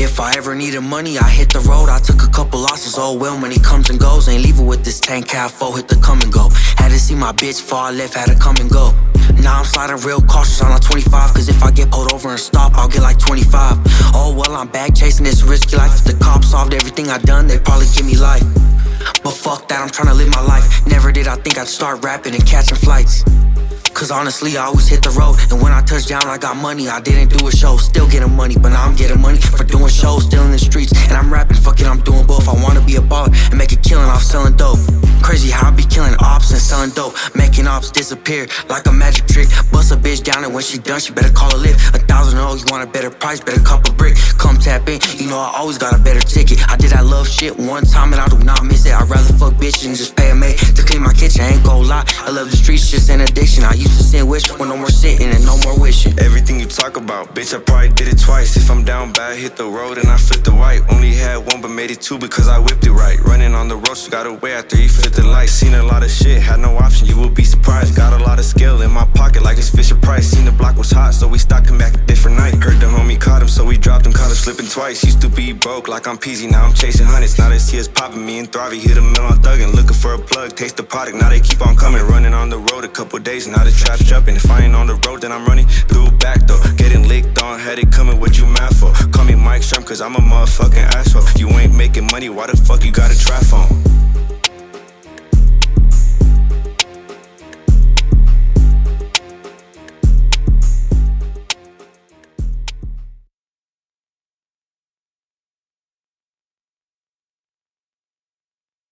If I ever needed money, I hit the road. I took a couple losses. Oh well, money comes and goes. Ain't leaving with this tank half full. Hit the come and go. Had to see my bitch I left. Had to come and go. Now I'm sliding real cautious on a 25. Cause if I get pulled over and stop, I'll get like 25. Oh well, I'm back chasing this risky life. If the cops solved everything I done, they'd probably give me life. But fuck that, I'm trying to live my life. Never did I think I'd start rapping and catching flights. Cause honestly, I always hit the road. And when I touch down, I got money. I didn't do a show, still off selling dope. Crazy how I be killing ops and selling dope. Making ops disappear like a magic trick. Bust a bitch down, and when she done, she better call a Lyft. A thousand oh, you want a better price, better cup a brick. Come tap in, you know I always got a better ticket. I did that love shit one time and I do not miss it. I'd rather fuck bitches and just pay a maid to clean my kitchen. Ain't gon' lie, I love the streets, just an addiction. I used to sin wish when no more sitting talk about, bitch, I probably did it twice. If I'm down bad, hit the road and I flip the white. Only had one, but made it two because I whipped it right. Running on the road, got away after he flipped the light. Seen a lot of shit, had no option, you will be surprised. Got a lot of skill in my pocket, like it's Fisher Price. Seen the block was hot, so we stocked him back a different night. Heard the homie caught him, so we dropped him, caught him slipping twice. Used to be broke, like I'm peasy, now I'm chasing hundreds. Now they see us popping, me and Thrivey hit a mill on thuggin'. Looking for a plug, taste the product, now they keep on coming. Running a couple days, now the trap's jumping. If I ain't on the road, then I'm running through back door. Getting licked on, had it coming, what you mad for? Call me Mike Sherm, cause I'm a motherfucking asshole. You ain't making money, why the fuck you got a trap phone?